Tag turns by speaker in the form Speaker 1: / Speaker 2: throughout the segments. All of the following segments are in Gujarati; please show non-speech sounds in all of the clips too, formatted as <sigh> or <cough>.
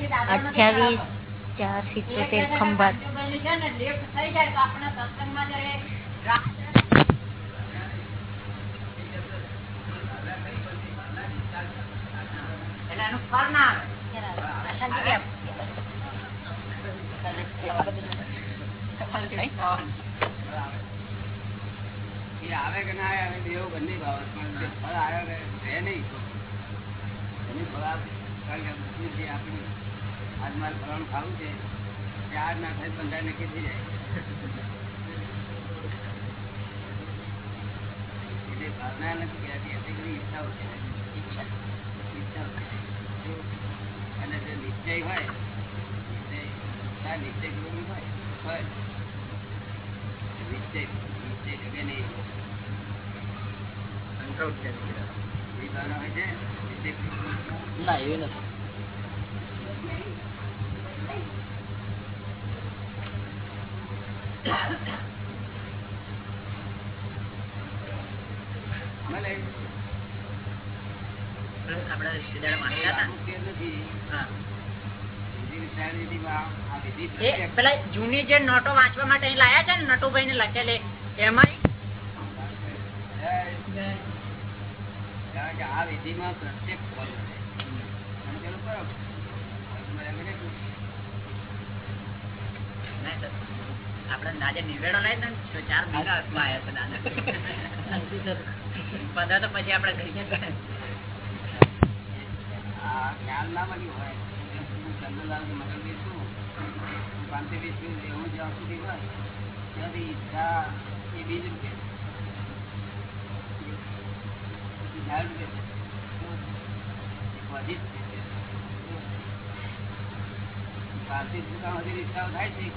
Speaker 1: અઠ્યાવીસ ચાર સિત્તોતેર ખંભાત.
Speaker 2: આવે કે ના આવે એવું બંને ભાવ પણ ફળ આવ્યો રહે નહીં એની ફળ કારણ કે બધું જે આપણી આજ મારે ફળવાનું ખાવું છે ચાર ના થાય પંદર નક્કી થઈ જાય. એટલે ભાવના નથી કહેતી એટલી બધી ઈચ્છાઓ છે. ઈચ્છા. ઈચ્છાઓ અને જે નિશ્ચય હોય નિશ્ચય નિશ્ચય કરવું હોય હોય. નિશ્ચય નિશ્ચય જગે નહીં એ ભાવના હોય છે નિશ્ચય
Speaker 3: ના એવી નથી
Speaker 2: મળે
Speaker 4: આપડા રિશ્તેદાર માનતા હતા
Speaker 2: અમુક કે નથી
Speaker 4: હા.
Speaker 2: બીજી વિચારણીમાં આ વિધિ
Speaker 4: એ
Speaker 2: પ્રત્યક્ષ
Speaker 4: પેલા જૂની જે નોટો વાંચવા માટે લાયા છે ને નટુભાઈ ને લખેલી એમાં
Speaker 2: આ વિધિમાં પ્રત્યેક ફળ છે અને પેલું કરો
Speaker 4: આપડે આજે નિવેડો લઈ ને ચાર મહિના આવ્યા છે દાદા. પંદર તો પછી આપડે કરીએ
Speaker 2: આ જ્ઞાન ના મળ્યું હોય. ઈચ્છા થાય છે એક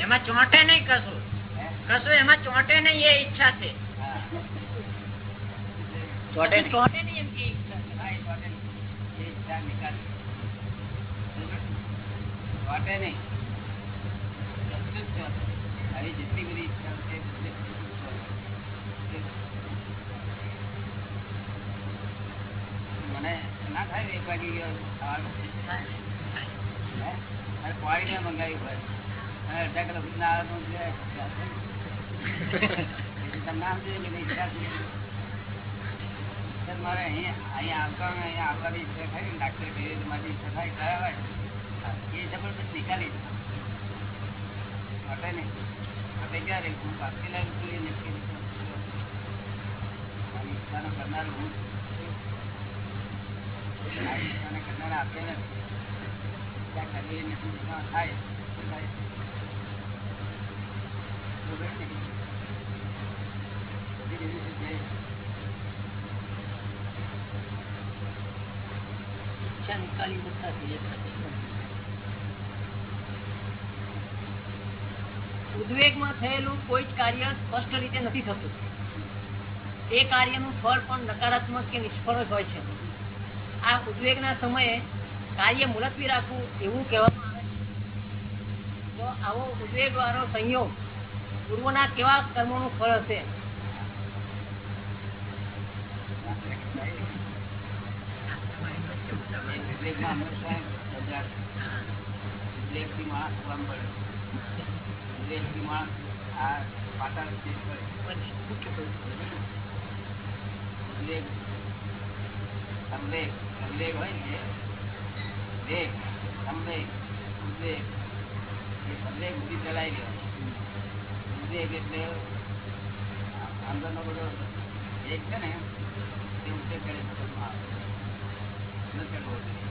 Speaker 4: એમાં ચોંટે નહીં કશું. કશું એમાં ચોંટે નહીં એ ઈચ્છા છે.
Speaker 3: ચોટે
Speaker 4: ચોંટે નહીં એમ કે ઈચ્છા છે.
Speaker 2: ઈચ્છા નિકાલી. ચોટે નહીં. જેટલી બધી ઈચ્છા છે બધું જ ચોટે. અને ડાક્ટર કહીએ તો ઈચ્છા થાય એ જબરદસ્ત નિકાલી માટે ક્યારે હું બાકી રૂપિયે નક્કી ઈચ્છાનો કરનાર હું.
Speaker 3: નિકાલી છે ઉદ્વેગમાં થયેલું કોઈ જ કાર્ય સ્પષ્ટ રીતે નથી થતું. તે કાર્યનું ફળ પણ નકારાત્મક કે નિષ્ફળ હોય છે. આ ઉદ્વેગ ના સમયે કાર્ય મુલતવી રાખવું એવું કહેવામાં આવે છે. તો આવો ઉદ્વેગ વાળો સંયોગ પૂર્વના કેવા કર્મોનું ફળ હશે?
Speaker 2: વિવેકમાં સંવેગ, સંવેગ હોય ને વેગ, સંવેગ, ઉદ્વેગ. એ સંવેગ બુદ્ધિ ચલાવી લેવાની. ઉદ્વેગ એટલે અંદરનો બધો વેગ છે ને એ ઉદ્વેગ આવે. ન ચડવો જોઈએ.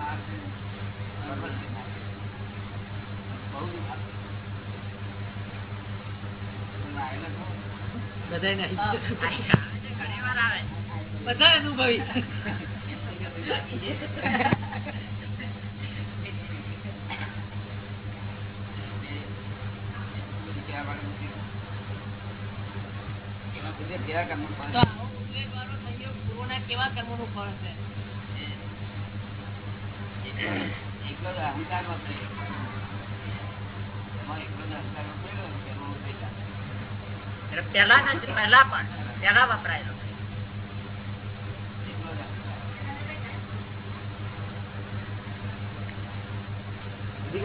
Speaker 2: આવે. બહુ.
Speaker 3: બધાને બધા અનુભવી
Speaker 2: કેવા કેવા કર્મનું ફળ
Speaker 3: છે
Speaker 2: એકલો અહંકાર વપરાય. એમાં એકલો અહંકાર વપરાયો ને.
Speaker 4: પેલા પહેલા પણ, પેલા વપરાયેલો
Speaker 2: એકલો જ અહંકાર. અંતઃકરણ આખું વપરાયું.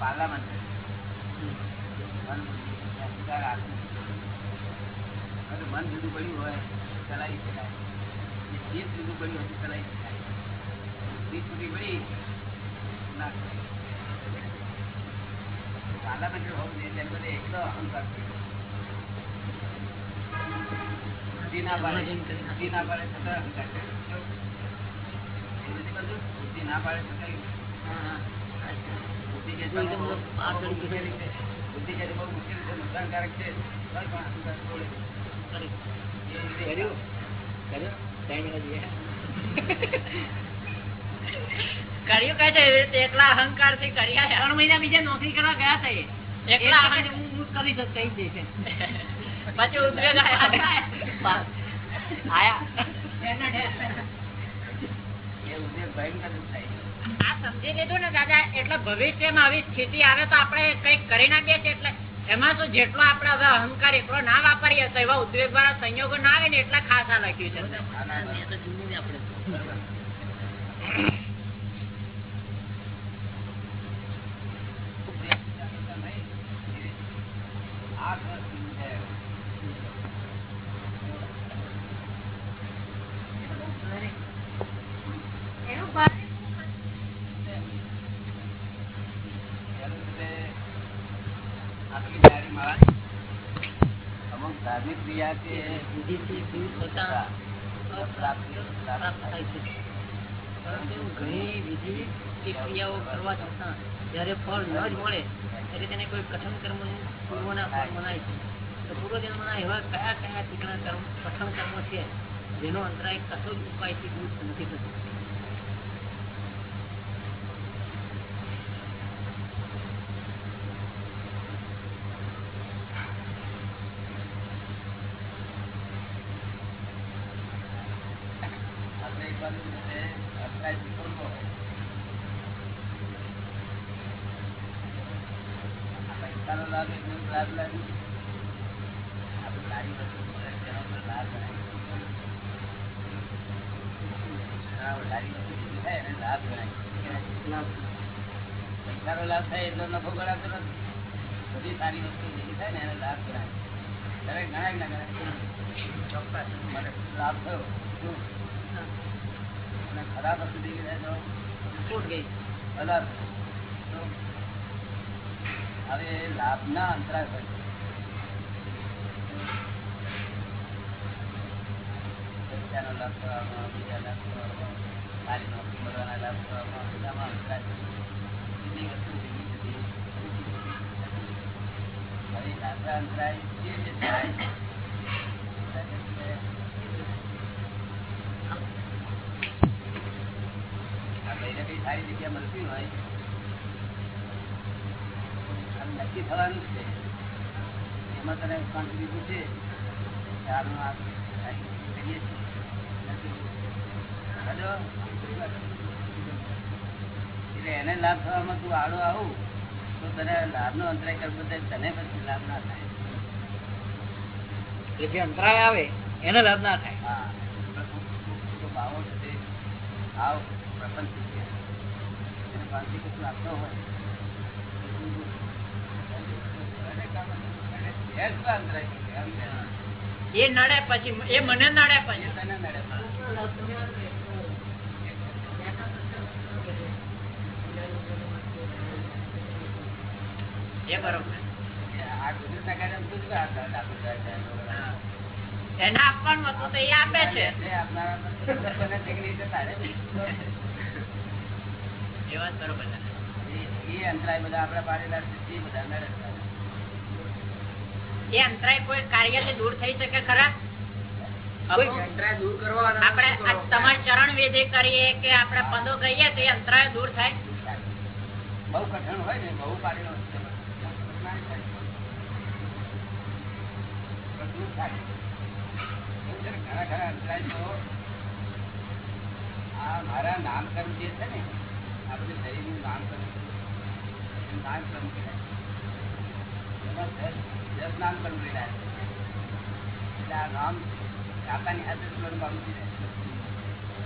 Speaker 2: પાર્લામેન્ટ મન જુદું પડ્યું હોય ચલાવી શકાય ચિત્ત જુદું પડ્યું હોય ચલાવી શકાય ચિત્ત છૂટી પડી ના પાર્લામેન્ટ હોવું જોઈએ, તેમ બધે અહંકાર. બુદ્ધિ ના પાડે બુદ્ધિ ના પાડે છતાં? બુદ્ધિ ના પાડે છતાં બુદ્ધિ કે બહુ મુશ્કેલ છે. નુકસાનકારક છે
Speaker 3: કર્યું?
Speaker 4: કઈ છે <laughs> એકલા અહંકારથી કર્યા
Speaker 3: ત્રણ મહિના બીજા નોકરી કરવા ગયા હતા એ.
Speaker 4: એકલા
Speaker 3: હું હું કરી શકતો કહી. <laughs>
Speaker 4: પછી ઉદ્વેગ <laughs> આયા. આ સમજી લીધું ને દાદા એટલે ભવિષ્યમાં આવી સ્થિતિ આવે તો આપણે કંઈક કરી નાખીએ છીએ એટલે એમાં તો જેટલો આપણે હવે અહંકાર એટલો ના વાપરીએ તો એવા ઉદ્વેગ વાળા સંયોગો ના આવે ને એટલા ખાસા લખ્યું છે.
Speaker 2: આ દ્રષ્ટિ છે પહેલું છે આપણી જારી માળાની અમુક
Speaker 3: ક્રિયાઓ કરવા છતાં જ્યારે ફળ ન મળે ત્યારે તેને કોઈ કઠણ કર્મનું પૂર્વના ફળ મનાય છે તો પૂર્વજન્મના એવા કયા કયા ચીકણા કર્મ કઠણ કર્મો છે જેનો અંતરાય કશો જ ઉપાયથી દૂર નથી થતો
Speaker 2: આપણે એક બાજુ છે અટકાય શીખવતો હોય આ પૈસાનો લાભ એકનો જ લાભ લાગ્યો આપણે સારી વસ્તુ મળે તેનો પણ લાભ ગણાય હા, સારી વસ્તુ જેટલી થાય એને લાભ ગણાય પૈસાનો લાભ થાય એટલો નફો ગણાતો નથી બધી સારી વસ્તુ જેટલી થાય ને એને લાભ ગણાય દરેક ગણાય કે ના ગણાય ચોક્કસ મને લાભ થયો શું અને ખરાબ વસ્તુ જેવી થાય તો
Speaker 3: છૂટ ગઈ
Speaker 2: અલગ તો લાભના અંતરાય હોય પૈસાનો લાભ થવામાં બીજા લાભ થવામાં સારી નોકરી મળવાના લાભ થવામાં બધામાં અંતરાય હોય. કેટલી વસ્તુ ભેગી થતી હવે લાભના અંતરાય જે જે થાય આ ભાઈને કઈ સારી જગ્યા મળતી હોય આમ નક્કી થવાનું છે. એમાં તને કોન્ટ્રીબ્યુશન છે. આ કરીએ છીએ. એને લાભ થવામાં તું આડો આવું તો તને લાભનો અંતરાય કરવો તને પછી લાભ ના થાય.
Speaker 3: એ જે અંતરાય આવે એને લાભ ના થાય.
Speaker 2: હા. તો ભાવો છે ભાવ પ્રપંચ આપતો હોય તો તું એને કામ એને ઘેર શું અંતરાય છે? એમ કે
Speaker 4: એ નડે પછી એ મને નડે પછી
Speaker 2: એ
Speaker 4: બરોબર. એને આપવાનું હતું તો એ આપે છે એ વાત બરોબર છે.
Speaker 2: એ- અંતરાય બધા આપડા પાડેલા છે એ બધા નડે.
Speaker 4: એ અંતરાય કોઈ કાર્ય દૂર થઈ શકે ખરા? આપણે તમારે ચરણ વિધિ કરીએ કે આપણે પંદો કહીએ તો એ અંતરાય દૂર થાય?
Speaker 2: બહુ કઠણ હોય ને બહુ ઘણા ઘણા અંતરાય તો આ મારા નામકરણ જે છે ને આપણે શરીરનું નામકરણ. નામકરણ કહેવાય. દસ દસ નામકરણ રહેલા છે. એટલે આ નામ કાકાની હાથે પામતું જાય.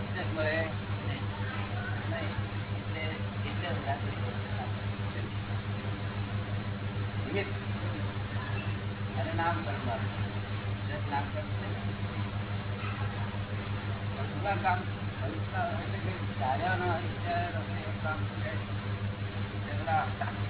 Speaker 2: એટલે સ્મરે નહીં. એટલે એટલે નિમિત્ત અને નામકરણ વાળું. દસ છે. પણ કામ કામ એટલે કે ધાર્યા ન કામ કરે.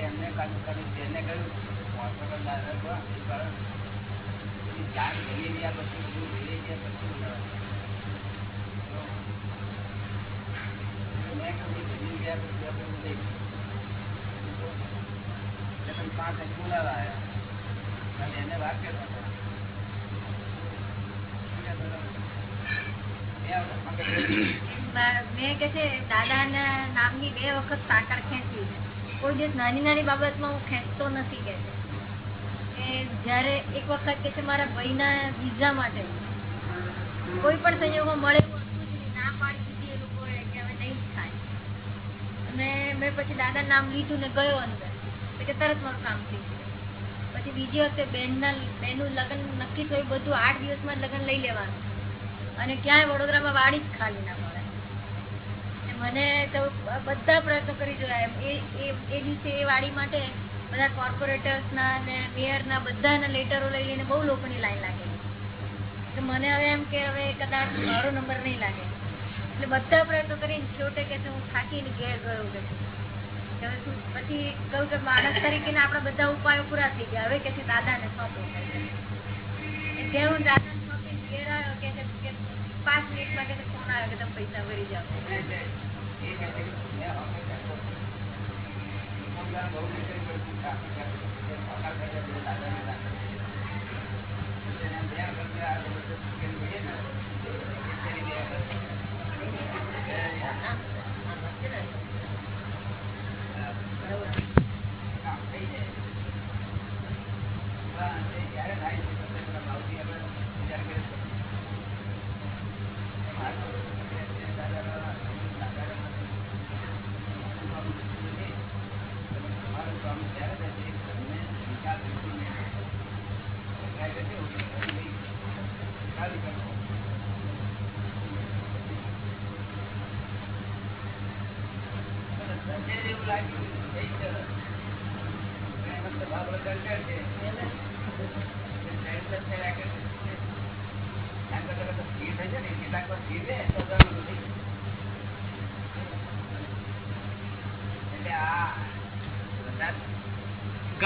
Speaker 2: એમને કાઢું તેને કહ્યું, હોસ્પિટલ દાદા તો એ કારણ એની જાન ગમી ગયા પછી બધું લઈ ગયા પછી બોલાવે. મેં કહ્યું, ગમી ગયા પછી આપણે બધું લઈ ગયા. એટલે પછી પાંચ વાગે બોલાવા આવ્યા. અને એને વાત કરતા હતા. બે વખત મગજ
Speaker 1: મેં કે છે દાદાના નામની બે વખત સાકર ખેંચી છે કોઈ દિવસ નાની નાની બાબતમાં હું ખેંચતો નથી કે છે કે જ્યારે એક વખત કે છે મારા ભાઈના વિઝા માટે કોઈ પણ સંજોગો મળે. ના પાડી દીધી એ લોકોએ કે હવે નહીં થાય. અને મેં પછી દાદા નામ લીધું ને ગયો અંદર. કે તરત મારું કામ થઈ ગયું. પછી બીજી વખતે બહેનના બહેનનું લગ્ન નક્કી થયું, બધું આઠ દિવસમાં લગ્ન લઈ લેવાનું. અને ક્યાંય વડોદરામાં વાડી જ ખાલી ના મળે મને તો બધા પ્રયત્નો કરી જોયા એમ. એ એ દિવસે એ વાડી માટે બધા કોર્પોરેટર્સના ને મેયરના બધાના લેટરો લઈ લઈને બહુ લોકોની લાઈન લાગેલી મને હવે એમ કે હવે કદાચ મારો નંબર નહીં લાગે. એટલે બધા પ્રયત્નો કરીને છેવટે કે હું થાકીને ઘેર ગયો કે પછી કહું કે માણસ તરીકે આપણા બધા ઉપાયો પૂરા થઈ ગયા. હવે કે દાદાને સોંપો. જે હું દાદાને સોંપીને ઘેર આવ્યો કે પાંચ મિનિટમાં કે ફોન આવ્યો કે તમે પૈસા ભરી જાઓ.
Speaker 2: Gracias.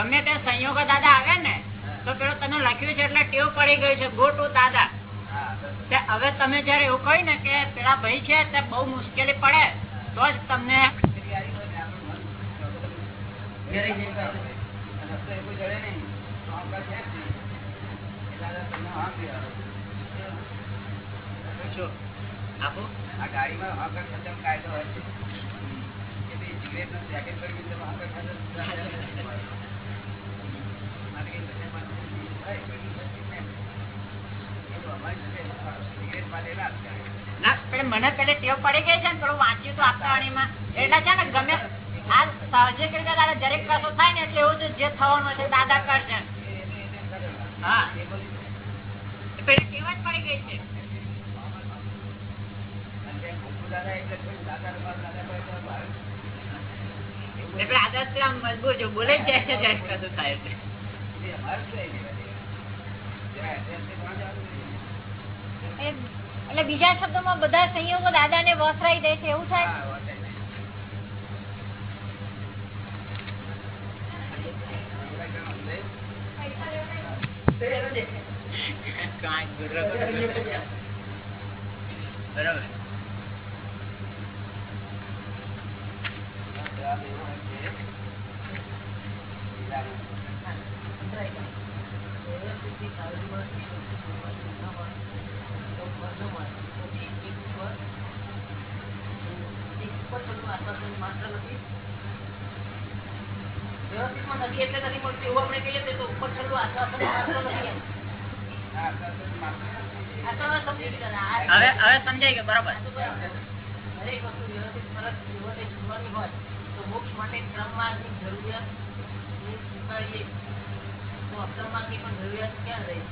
Speaker 4: ગમે તે સંયોગો દાદા આવે ને, તો પેલું તને લખ્યું છે એટલે ટેવ પડી ગયું છે. ગો ટુ દાદા. હવે તમે જયારે એવું કહ્યું ને કે પેલા ભાઈ છે તે બહુ મુશ્કેલી પડે, તો જ તમને
Speaker 2: પેલી આવી હોય ને આપણું મન ઘેરાઈ જાય પાછું. અને રસ્તો એ કોઈ જડે નહીં. તો આમ કાંઈ છે જ નહીં. એટલે આ તમને આમ બી આવે.
Speaker 4: શું આપું
Speaker 2: આ ગાડીમાં હાંકર ખતમ કાયદો હોય છે કે ભાઈ સિગરેટનું પેકેટ પડી ગયું તો હાંકર ખતમ માટે કંઈ બચત માટે હોય, પડી શકે ને. એવું અમારી સાથે સિગરેટ માટે ના આપતા.
Speaker 4: ના પેલે મને પેલે ટેવ પડી ગઈ છે ને થોડું વાંચ્યું હતું આપતાવાણીમાં એટલે છે ને ગમે આ સાહજિક રીતે દાદા દરેક કસો થાય ને એટલે એવું છે જે થવાનું છે દાદા કરશે. હા. ટેવ જ પડી ગઈ છે.
Speaker 2: એટલે તો
Speaker 4: આમ બોલે જ જાય છે જ્યારે કશું થાય એટલે.
Speaker 1: એટલે બીજા શબ્દોમાં બધા સંયોગો દાદાને વસરાઈ દે છે એવું થાય.
Speaker 4: બરાબર
Speaker 2: જવાબ એવો હોય છે બીજાનો.
Speaker 3: વ્યવસ્થિતમાં નથી એટલે નથી મળતું એવું આપણે કહીએ તો ઉપર છેલ્લું આશ્વાસન માત્ર નથી એમ.
Speaker 2: હા, તો તો માત્ર નથી.
Speaker 3: આ તો હવે સમજી ગયા. આ-
Speaker 4: હવે હવે સમજાય ગયું બરાબર
Speaker 3: આ તો બરાબર. દરેક વસ્તુ વ્યવસ્થિત ફરજ જીવને જીવવાની હોય તો મોક્ષ માટે ક્રમમાર્ગની જરૂરિયાત ને સ્વીકારીએ તો અક્રમમાર્ગની પણ જરૂરિયાત ક્યાં રહી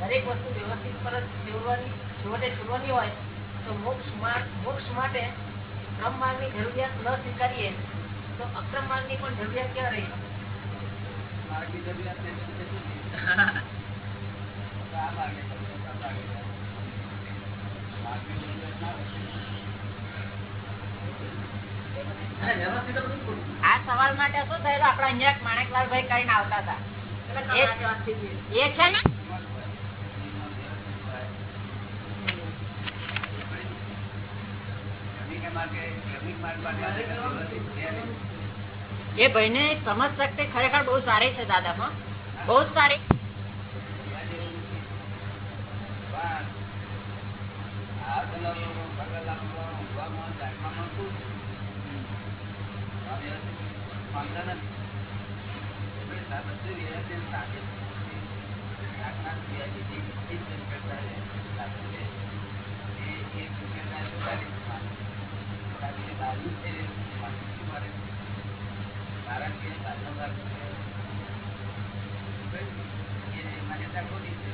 Speaker 3: દરેક વસ્તુ વ્યવસ્થિત ફરજ છોડવાની છોડે છોડવાની હોય તો મોક્ષ મા- મોક્ષ માટે ક્રમ માર્ગની જરૂરિયાત ન સ્વીકારીએ તો અક્રમ માર્ગની પણ જરૂરિયાત ક્યાં રહી?
Speaker 2: જરૂરિયાત આ માર્ગે માર્ગે ના
Speaker 4: સવાલ માટે શું થયેલું? આપડે અહીંયા માણેકલાલભાઈ કરીને આવતા હતા. એ છે ને
Speaker 2: ક્રમિક માર્ગે ક્રમિક માર્ગ માટે વ્યવસ્થિત છે નહીં.
Speaker 4: એ ભાઈ ને સમજ શક્તિ ખરેખર બહુ સારી છે દાદા હા બહુ સારી.
Speaker 2: ત્યાં જેવું નથી. પણ આ કલરો, બગલામો, ઊંઘવામાં, જાગવામાં શું છે? આ વ્યવસ્થિત માનતા નથી. એટલે આ બધું વ્યવસ્થિત સાથે જ છે. આજના સિવાય બીજી બધી જ શક્યતા છે. સાથે છે. એ એક શક્યતા ટોટાલી જ માને. કારણ કે માન્યતા ખોટી છે.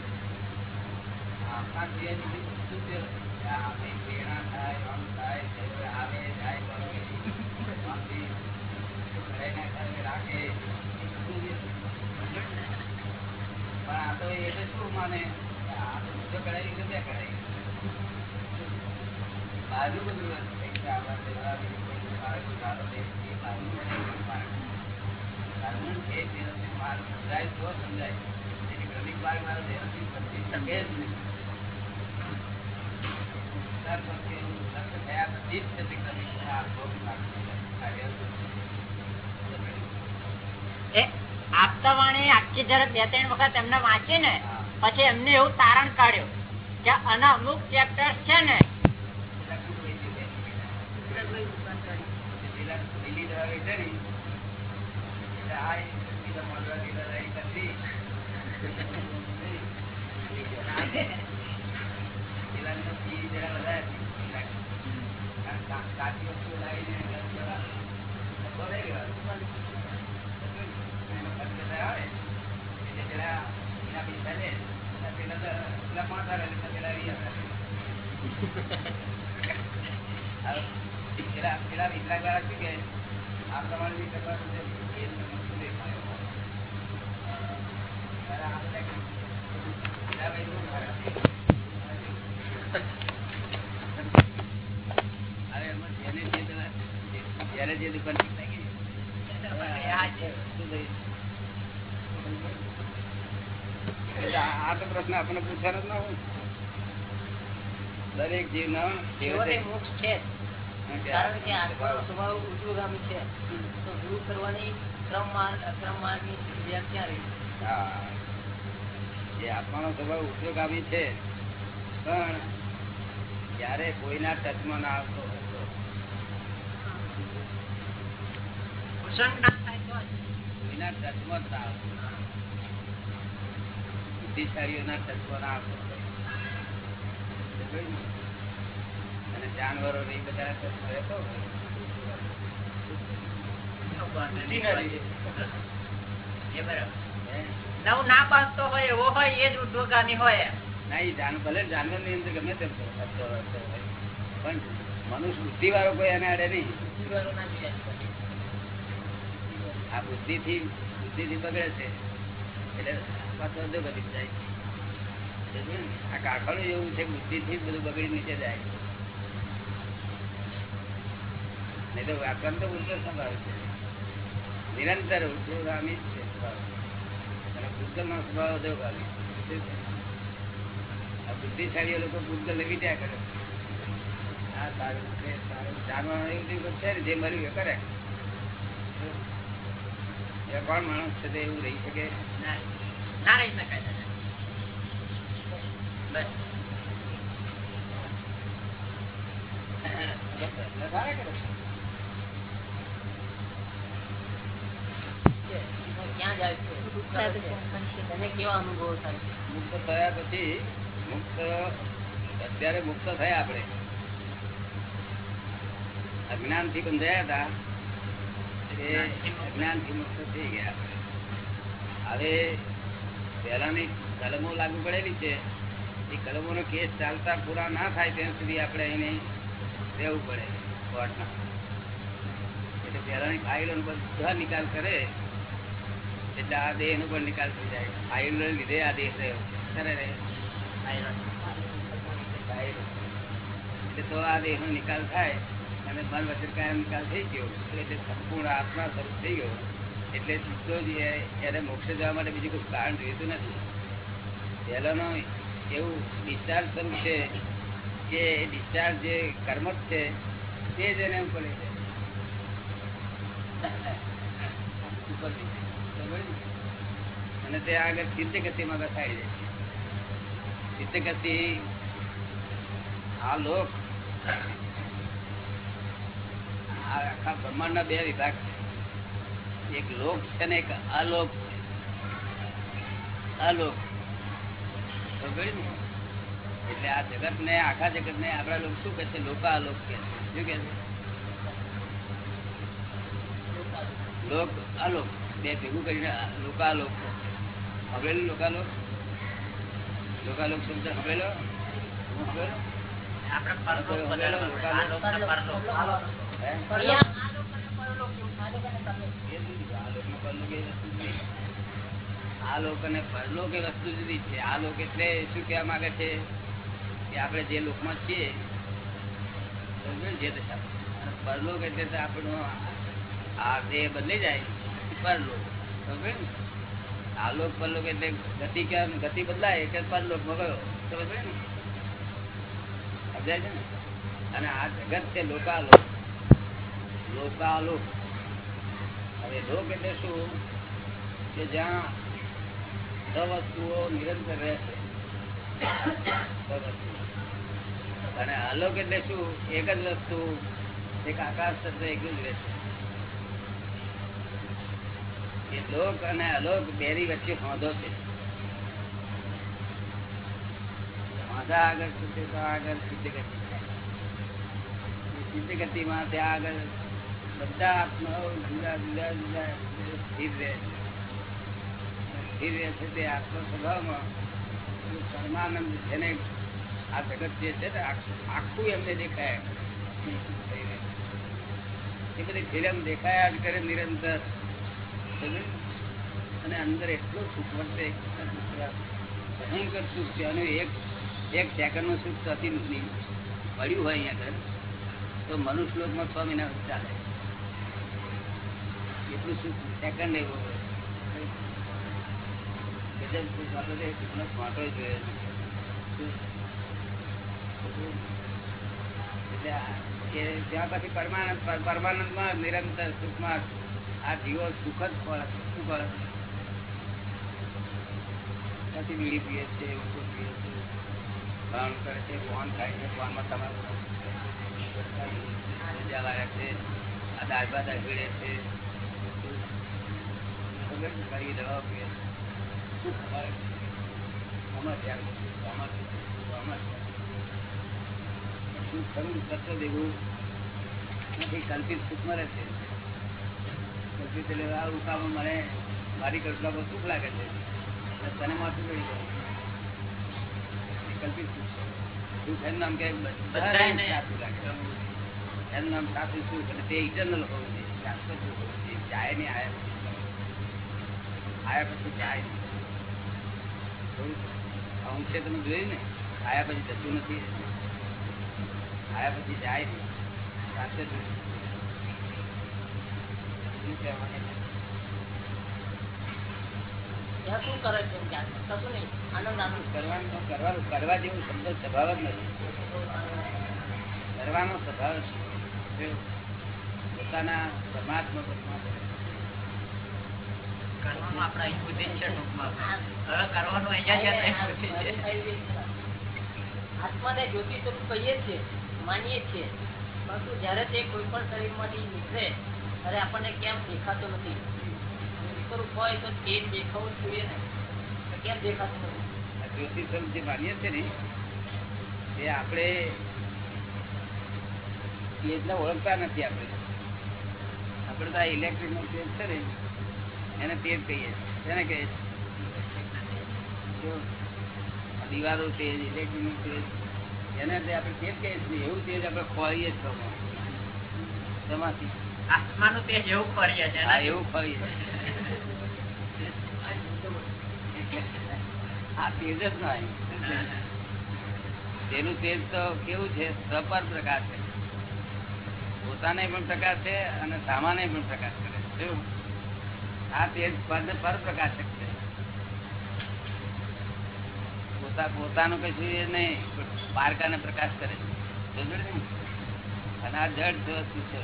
Speaker 2: આપણા બીજી જ પણ આ તો એટલે શું માને? આ તો જો કરાવી તો કરાવી બહારનું બધું
Speaker 4: આપતા વાણી આખી જયારે બે ત્રણ વખત એમને વાંચી ને પછી એમને એવું તારણ કાઢ્યું કે આના અમુક ચેપ્ટર છે ને
Speaker 2: પેલા શું કહે છે કે પેલા દવા ને એટલે આ એક પેલા મોઢા લીલા દવા એક હતી. પેલાની તો ફી જરા વધારે હતી. કારણ કા- કાચી વસ્તુ લાવીને ગરમ કરવા. તો લઈ લેવાનું. એનો ખર્ચ વધારે આવે. એટલે જરા એના પૈસા લે. એટલે પેલા તો- પેલા પાંચ આવે એટલે પેલા વીસ આવે. હવે પેલા પેલા વિતરાગ વાળા શું કહે આ પ્રમાણે બી કરવાનું છે એ તમને શું દેખાય ત્યારે આ બધા કે પેલા ભાઈ બહુ ખરા છે. હવે એમાં જેને જે દવા- જે- જ્યારે જે દુકાન ઠીક લાગી શું થયું? એટલે આ તો પ્રશ્ન આપણને પૂછવાનો જ ના હોય. દરેક જીવ
Speaker 3: નો મોક્ષ છે. કારણ કે આત્માનો સ્વભાવ છે. તો ગુરુ કરવાની ક્રમ માર્ગ અક્રમ માર્ગની જરૂરિયાત ક્યાં રહી?
Speaker 2: હા. જે આત્માનો સ્વભાવ ઉપયોગામી છે. પણ જ્યારે કોઈના ટચમાં ના આવતો
Speaker 4: હતો.
Speaker 2: કોઈના ટચમાં જ ના આવતો. બુદ્ધિશાળીઓના ટચમાં ના આવતો હોય. સમજાયું અને જાનવરો ને બધા રહેતો હોય
Speaker 4: એ બરાબર
Speaker 2: હે?
Speaker 4: નવ ના બાંધતો હોય એવો હોય એ જ ઉદ્ધવગામી હોય એમ.
Speaker 2: ના એ જાન ભલે જાનવરની અંદર ગમે તેમ થતો રહેતો હોય પણ મનુષ્ય બુદ્ધિ વાળો કોઈ એને અડે નહીં
Speaker 4: બુદ્ધિવાળો ના જાય.
Speaker 2: આ બુદ્ધિ થી બુદ્ધિ થી બગડે છે એટલે જાય. સમજ્યું ને? આ એવું છે બુદ્ધિ થી બધું બગડી નીચે જાય. નહીં તો વ્યાકરણ તો ઉલટો સ્વભાવ છે. નિરંતર ઉત્તરોગામી છે. અને ભૂતગલનો સ્વભાવ અધોગામી બુદ્ધિશાળી લોકો ભૂતગલ વિટ્યા કરે. આ સારું છે સારું જાણવાનું એવું બધું છે ને, જે મળ્યું એ કરે. કોણ માણસ છે તે એવું રહી શકે?
Speaker 4: ના. ના રહી શકાય બસ.
Speaker 2: પ્રશ્ન સારા કરે
Speaker 4: છે. ક્યાં જાય છે? શું કરે છે? તને કેવો અનુભવ થાય
Speaker 2: મુક્ત થયા પછી મુક્ત અત્યારે મુક્ત થયા આપણે. અજ્ઞાનથી બંધાયા હતા. એ અજ્ઞાનથી મુક્ત થઈ ગયા. હવે પહેલાની કલમો લાગુ પડેલી છે. એ કલમોનો કેસ ચાલતા પૂરા ના થાય ત્યાં સુધી આપણે એને રહેવું પડે કોર્ટમાં. એટલે પહેલાની ફાઇલો બધા નિકાલ કરે, એટલે આ દેહ નો પણ નિકાલ થઈ જાય. ફાઇલ લીધે આ દેહ રહ્યો ખરે રે એટલે તો આ દેહ નો નિકાલ થાય. અને મન વચન કાયમ નિકાલ થઈ ગયો. એટલે સંપૂર્ણ આત્મા સ્વરૂપ થઈ ગયો. એટલે સીધો જ એને મોક્ષ જવા માટે બીજું કોઈ કારણ રહેતું નથી. પહેલાનો એવું ડિસ્ચાર્જ સ્વરૂપ છે કે ડિસ્ચાર્જ જે કર્મ છે, તે જ એને પડે છે. અને તે આગળ સિદ્ધ ગતિમાં બેસાડી દે છે. સિદ્ધ ગતિ આ લોક આખા બ્રહ્માંડના બે વિભાગ છે. એક લોક છે ને એક અલોક છે. અલોક એટલે આ જગત ને આખા જગત ને આપડા લોકો શું કે છે? લોકાલોક કે છે. શું કે છે? લોક અલોક બે ભેગું કરીને લોકાલોક હવેલું લોકાલોક? લોકાલોક શબ્દ હવેલો? હવેલો
Speaker 4: આ લોક અને પરલોક
Speaker 2: એ વસ્તુ જુદી છે. આ લોક એટલે શું કહેવા માંગે છે કે આપણે જે લોકમાં છીએ જે દશા પરલોક એટલે આપણો આ દેહ બદલી જાય પરલોક સમજો ને? આ લોક પરલોક એટલે ગતિ કેમ ગતિ બદલાય એટલે પરલોકમાં ગયો. સમજ ને? સમજાય છે ને? અને આ જગત છે લોકાલોક. લોકાલોક. હવે લોક એટલે શું? કે જ્યાં વસ્તુઓ નિરંતર રહેશે. અને અલોક એટલે શું? એક જ વસ્તુ, એક આકાશ શબ્દ એકલું જ રહેશે. એ લોક અને અલોક બેની વચ્ચે હોંધો છે. હોંધા આગળ છૂટે આગળ સિદ્ધ ગતિ. સિદ્ધ ગતિમાં ત્યાં આગળ બધા આત્માઓ જુદા જુદા જુદા સ્થિર રહે છે. સ્થિર રહે છે તે આત્મ સ્વભાવમાં પરમાનંદ જેને આ જગત જે છે ને આખું આખું એમને દેખાય. એ બધી ફિલ્મ દેખાયા જ કરે નિરંતર. અને અંદર એટલું સુખ વર્તે ભયંકર સુખ છે અને એક એક સેકન્ડનું સુખ ત્યાંથી નથી મળ્યું હોય અહીંયા આગળ, તો મનુષ્ય લોકમાં છ મહિના ચાલે. એટલું સુખ સેકન્ડ એવો હોય ગજબ સુખ આપણે તો સુખનો સ્વાટો જોઈએ એટલે આ- એ ત્યાં પછી પરમાનંદ પરમાનંદમાં નિરંતર સુખમાં આ જીવો સુખ જ ફળ. શું ફળ? પછી બીડી પીએ છે ઊંચો પીએ છે કામ કરે છે ફોન થાય છે ફોનમાં તમારું મજા વાળા છે આ દાળ ભાત અગડે છે ખબર છે? દવા પીએ છે કલ્પિત મળે મને મારી કલ્પનામાં સુખ લાગે છે તને માથું પડી જાય કલ્પિત સુખ સુખ એનું નામ કે એમ નામ સાચું સુખ અને તે ઇટરનલ હોવું જોઈએ શાશ્વત હોવું જોઈએ જાય નહીં આયા પછી આયા પછી જોયું? અંશે તમે જોયું ને? આયા પછી જતું નથી. આયા પછી જાય નહીં. તો કરવાનું. કરવા જેવું શબ્દ સ્વભાવ જ નથી. કરવાનો સ્વભાવ છે. પોતાના પરમાત્મા પરમાત્મા
Speaker 4: કરવાનું આપણા છે ટૂંકમાં. કરવાનું અહીંયા છે.
Speaker 3: આત્માને જ્યોતિ સ્વરૂપ કહીએ છીએ માનીએ છીએ. પરંતુ જ્યારે તે કોઈ પણ શરીરમાંથી નીકળે ત્યારે આપણને કેમ દેખાતો નથી? જ્યોતિ સ્વરૂપ હોય તો તે દેખાવું જોઈએ ને? તો કેમ દેખાતું નથી?
Speaker 2: આ જ્યોતિ સ્વરૂપ જે માનીએ છીએ ને એ આપણે એટલે ઓળખતા નથી આપણે. આપણે તો આ ઇલેક્ટ્રિક નો છે ને એને તેજ કહીએ છીએ. એને કહીએ છીએ. દિવાલો તેજ ઇલેક્ટ્રિક તેજ એને આપણે તેજ કહીએ છીએ એવું તેજ આપણે ખોળીએ જ તમાથી.
Speaker 4: આત્માનું તેજ એવું કરીએ છે
Speaker 2: એવું ખોળીએ આ તેજ જ નહીં તેનું તેજ તો કેવું છે? સપર પ્રકાશ છે. પોતાને પણ પ્રકાશ છે અને સામાને પણ પ્રકાશ કરે છે? આ તેજ પર પર પ્રકાશક છે. પોતા પોતાનું કશું એ નહીં પારકાને પ્રકાશ કરે છે. અને આ જડ વસ્તુ છે.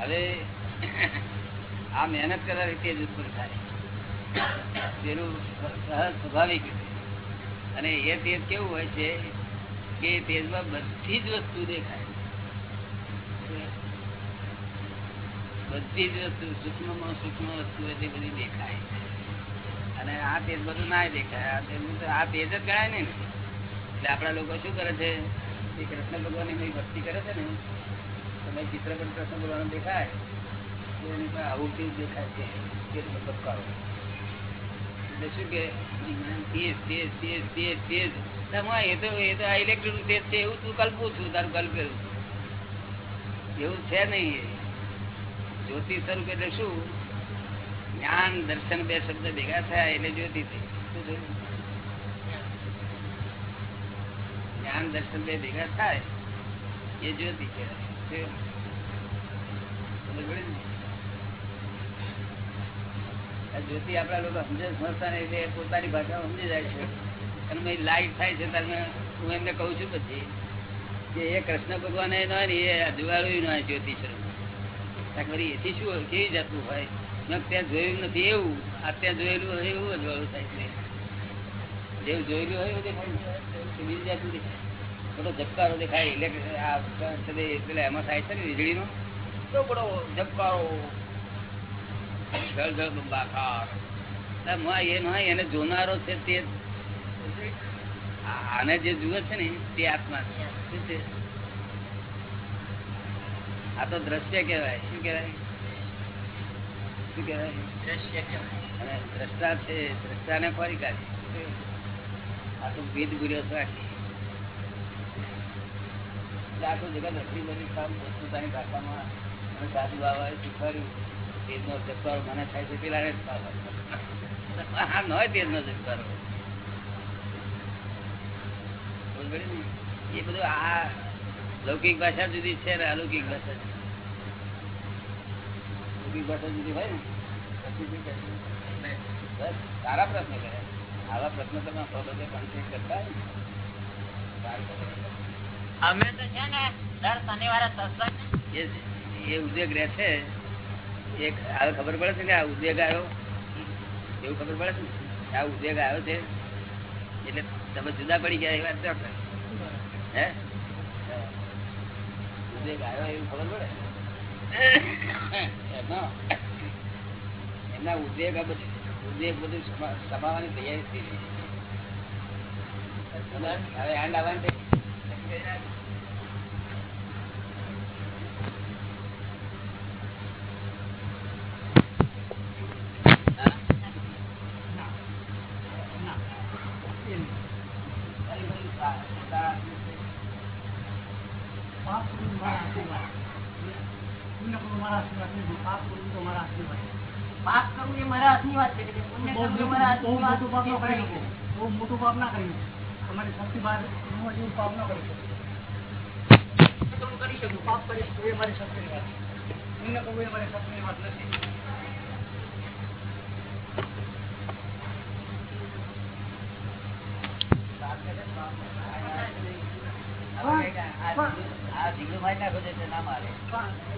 Speaker 2: હવે આ મહેનત કરવાથી તેજ ઉત્પન્ન થાય. તેનું સહજ સ્વાભાવિક અને એ તેજ કેવું હોય છે કે તેજમાં બધી જ વસ્તુ દેખાય. બધી જ વસ્તુ, સૂક્ષ્મમાં સૂક્ષ્મ વસ્તુ એટલી બધી દેખાય. અને આ તેજ બધું ના દેખાય. આ તેજ તો, આ તેજ જ ગણાય ને. એટલે આપણા લોકો શું કરે છે? એ કૃષ્ણ ભગવાનની કઈ ભક્તિ કરે છે ને? તમે ભાઈ ચિત્ર પર કૃષ્ણ ભગવાન દેખાય? તો એની પણ આવું તેજ દેખાય છે. તેજનો ધબકારો એટલે શું કે તેજ તેજ તેજ તેજ તેજ. એટલે એ તો એ તો આ ઇલેક્ટ્રિક તેજ છે એવું તું કલ્પું છું, તારું કલ્પેલું. એવું છે નહીં જ્યોતિ સ્વરૂપ એટલે શું? જ્ઞાન, દર્શન બે શબ્દ ભેગા થયા એટલે જ્યોતિ થઈ. જ્ઞાન, દર્શન બે ભેગા થાય એ જ્યોતિ છે? જ્યોતિ આપડા લોકો સમજે સમજતા ને એટલે પોતાની ભાષા સમજી જાય છે. અને લાઈટ થાય છે તમે હું એમને કહું છું પછી કે એ કૃષ્ણ ભગવાન એ નહીં એ અજવાળું નહીં જ્યોતિ સ્વરૂપ. એથી શું? કેવી જાતનું હોય? મેં ત્યાં જોયું નથી એવું. આ જોયેલું હોય એવું અજવાળું થાય જેવું જોયેલું હોય એવું દેખાય બીજી જાતનું દેખાય. બધો ઝબકારો દેખાય. એટલે પેલા એમાં થાય છે ને વીજળીનો? તો બધો ઝબકારો જળ જળ એટલે માં, એ નોય એને જોનારો છે તે. આને જે જુએ છે ને તે આત્મા છે. શું છે? આ તો દ્રશ્ય કહેવાય. શું કહેવાય? શું કહેવાય?
Speaker 4: દ્રશ્ય કહેવાય.
Speaker 2: અને દ્રષ્ટા છે દ્રષ્ટાને ફરી કાઢી. આ તો ભેદ ગુર્યો છે આખી જગત રખડી બધી કામ પોતાની ભાષામાં મને સાધુ બાબાએ શીખવાડ્યું. તેજનો જગવારો મને થાય છે પેલા ને જ ખાવા આ નોય તેજનો જગવારો ને? એ બધું આ લૌકિક ભાષા જુદી છે ને અલૌકિક ભાષા જુદી. હોય ને સારા પ્રશ્ન કર્યા આવા પ્રશ્ન તમે બધે કન્ફ્યુઝ કરતા હોય ને, સારું કરે.
Speaker 4: અમે તો છે ને દર શનિવારે સત્સંગ
Speaker 2: એ એ રહે છે. એક હવે ખબર પડે છે કે આ ઉદ્યોગ આવ્યો? એવું ખબર પડે છે આ ઉદ્યોગ આવ્યો છે? એટલે તમે જુદા પડી ગયા એ વાત ચોક્કસ હે? ઉદ્યોગ આવ્યો એવું ખબર પડે? એમનો ઉદ્વેગ ઉદ્વેગ બધું સમા- સમાવવાની તૈયારી થઈ રહી છે. હવે હેન્ડ આવવાની
Speaker 5: બહુ મોટું પાપ ન કરી શકો. બહુ મોટું પાપ ના કરી તમારી શક્તિ બહાર એવું પાપ ન કરી શકો.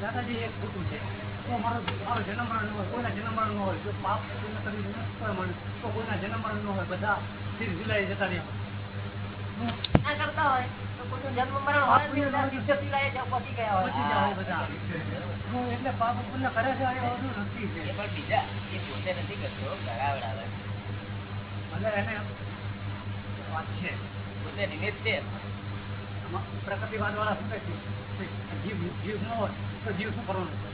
Speaker 5: દાદાજી એક ખોટું છે. હું ન હોય કોઈના જન્મ મરણ હોય પાપ કોઈના કરી કોઈના જન્મ મરણ હોય બધા સ્થિર જુલાઈ જતા રહે.
Speaker 3: ના કરતા હોય
Speaker 5: એટલે પાપ પુણ્ય કરે નથી
Speaker 2: બીજા એ પોતે
Speaker 5: વાત છે.
Speaker 2: પોતે નિમિત્ત છે.
Speaker 5: પ્રકૃતિવાદ વાળા શું કહે છે? જીવ જીવ ન હોય તો જીવ શું કરવાનું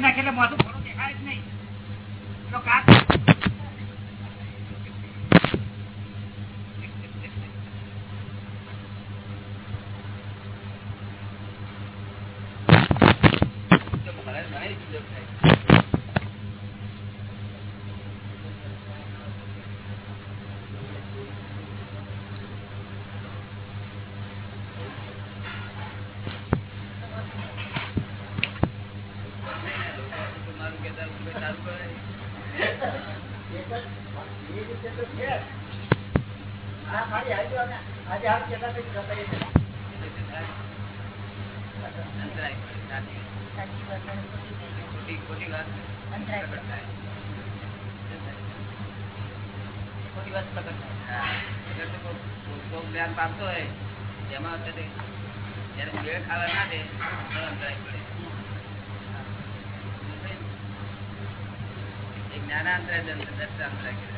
Speaker 6: નાખે એટલે
Speaker 2: જ્ઞાન પામતો હોય જેમાં જયારે મેળ ખાવા ના દે અંતરાય પડે જ્ઞાનાંતરાય દર્શન અંતરાય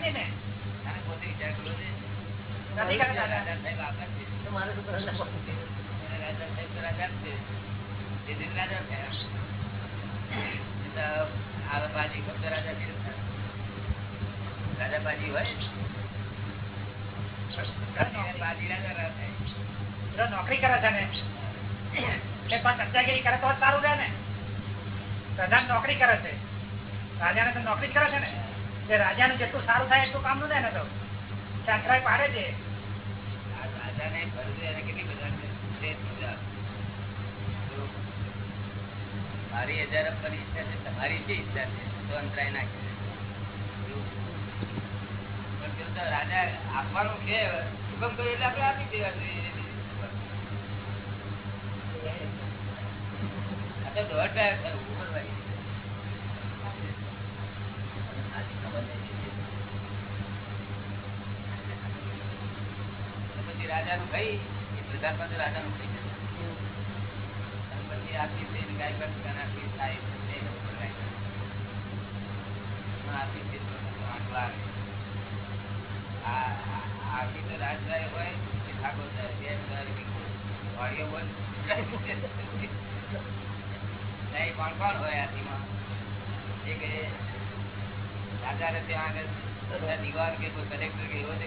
Speaker 2: હોય
Speaker 6: ને
Speaker 2: પોતે વિચાર કરવો જોઈએ.
Speaker 6: નથી કરતા
Speaker 2: રાજા સાહેબ છે.
Speaker 3: તો શું?
Speaker 2: રાજા સાહેબ રાજા છે. દિન રાજા થયા. ફક્ત રાજા હોય
Speaker 6: નોકરી કરે છે ને એ પણ કબજાગીરી કરે તો સારું રહે ને પ્રધાન નોકરી કરે છે રાજાને તો નોકરી જ કરે છે ને તે ને જેટલું સારું થાય એટલું કામનું થાય ને તો. ચાંચરાય પાડે છે.
Speaker 2: ફરજે કેટલી બધા મારી હજાર આપવાની ઈચ્છા છે. તમારી જે ઈચ્છા છે? તો અંતરાય નાખે પણ રાજા આપવાનું છે. હુકમ એટલે આપણે આપી દેવા આ તો દોઢ ટાયર છે, ઉપર વાગી છે. આજી ખબર નહીં. તો પછી રાજાનું ભાઈ એ પ્રધાન પાસે રાજાનું થઈ જશે પછી કરનારથી થાય. પણ આથી તે રાજભાઈ હોય કે ઠાકોર નહીં કોણ હોય આથીમાં એ ને ત્યાં આગળ દિવાલ કે કોઈ કલેક્ટર કે એવો તે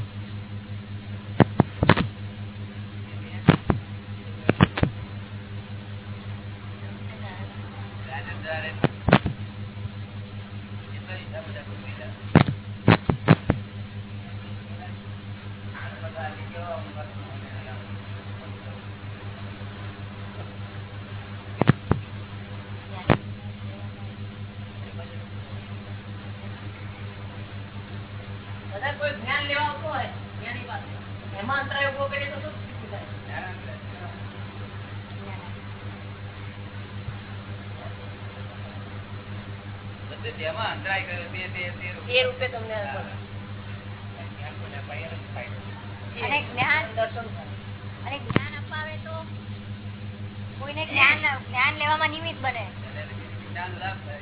Speaker 3: એમાં અંતરાય ઊભો કરીએ તો શું સ્થિતિ થાય
Speaker 2: બધું જેમાં અંતરાય કર્યો તે તે તે રૂપિયા.
Speaker 3: એ રૂપે તમને
Speaker 1: અને જ્ઞાન
Speaker 3: દર્શન
Speaker 1: અને જ્ઞાન. અપાવે તો કોઈને જ્ઞાન જ્ઞાન લેવામાં નિમિત્ત બને.
Speaker 2: જ્ઞાન લાભ થાય.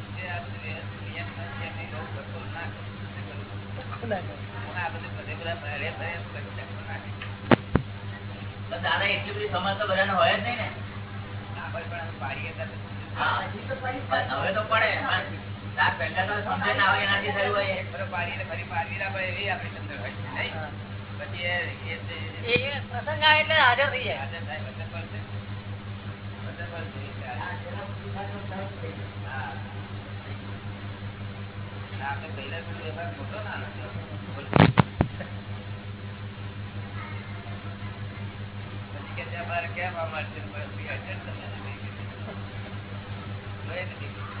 Speaker 3: દાદા
Speaker 4: એટલી બધી સમજ તો હવે તો પડે પહેલા તો સમજણ ના હોય એનાથી
Speaker 2: પછી
Speaker 3: પ્રસંગ આવે એટલે હાજર થઈ જાય
Speaker 2: હાજર થાય, વચન પર છે. વચન પર છે એટલે હાજર. હા. ના, આપણે પહેલા થોડું વ્યવહાર મોટો ના કેમ આ? પછી અડચણ તમને નથી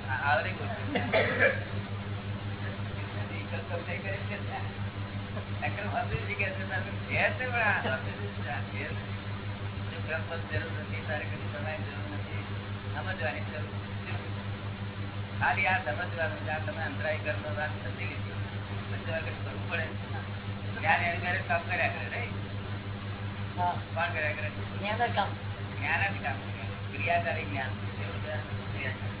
Speaker 2: ખાલી આ સમજવાનું આ તમે અંતરાય કરતો સમજી લીધું સમજવા કરવું પડે જ્ઞાન એની કામ. કર્યા કરે નહીં કોણ કર્યા કરે
Speaker 3: કામ
Speaker 2: જ્ઞાન. જ કામ ક્રિયાકારી જ્ઞાન ક્રિયાકારી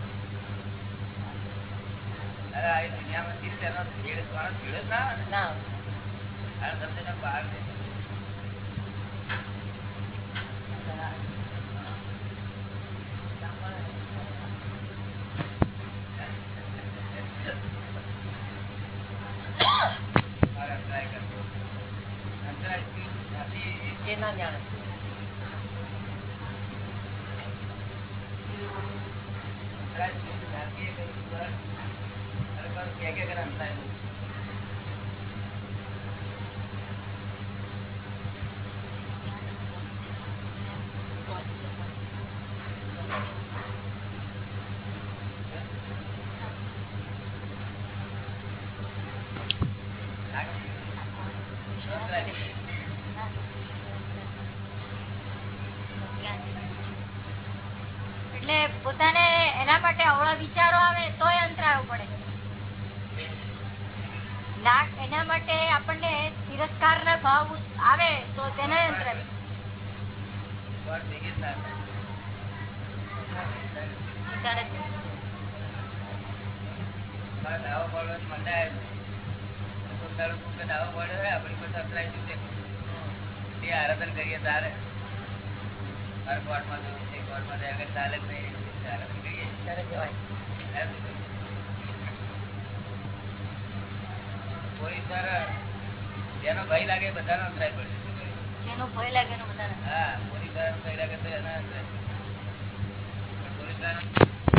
Speaker 2: અરે આ દુનિયામાં તીર્થ એનો ભેડ માણસ ભેડ ના તમને બહાર
Speaker 1: પોતાને એના માટે અવળા વિચારો આવે તોય અંતરાયો પડે. ના એના માટે આપણને તિરસ્કાર ના ભાવ આવે તો તેને
Speaker 2: અંતર આપણી પાસે અથડાઈ છે તે આરાધન કરીએ તારે. મારે કોર્ટમાં જોયું કોર્ટમાં આગળ ચાલે નહીં. જેનો ભય લાગે બધાનો અંતરાય પડે
Speaker 1: ભય લાગે એનો બધાનો
Speaker 2: હા, પોલીસ ભય લાગે તો એના અંતરાય પોલીસ વાળાનો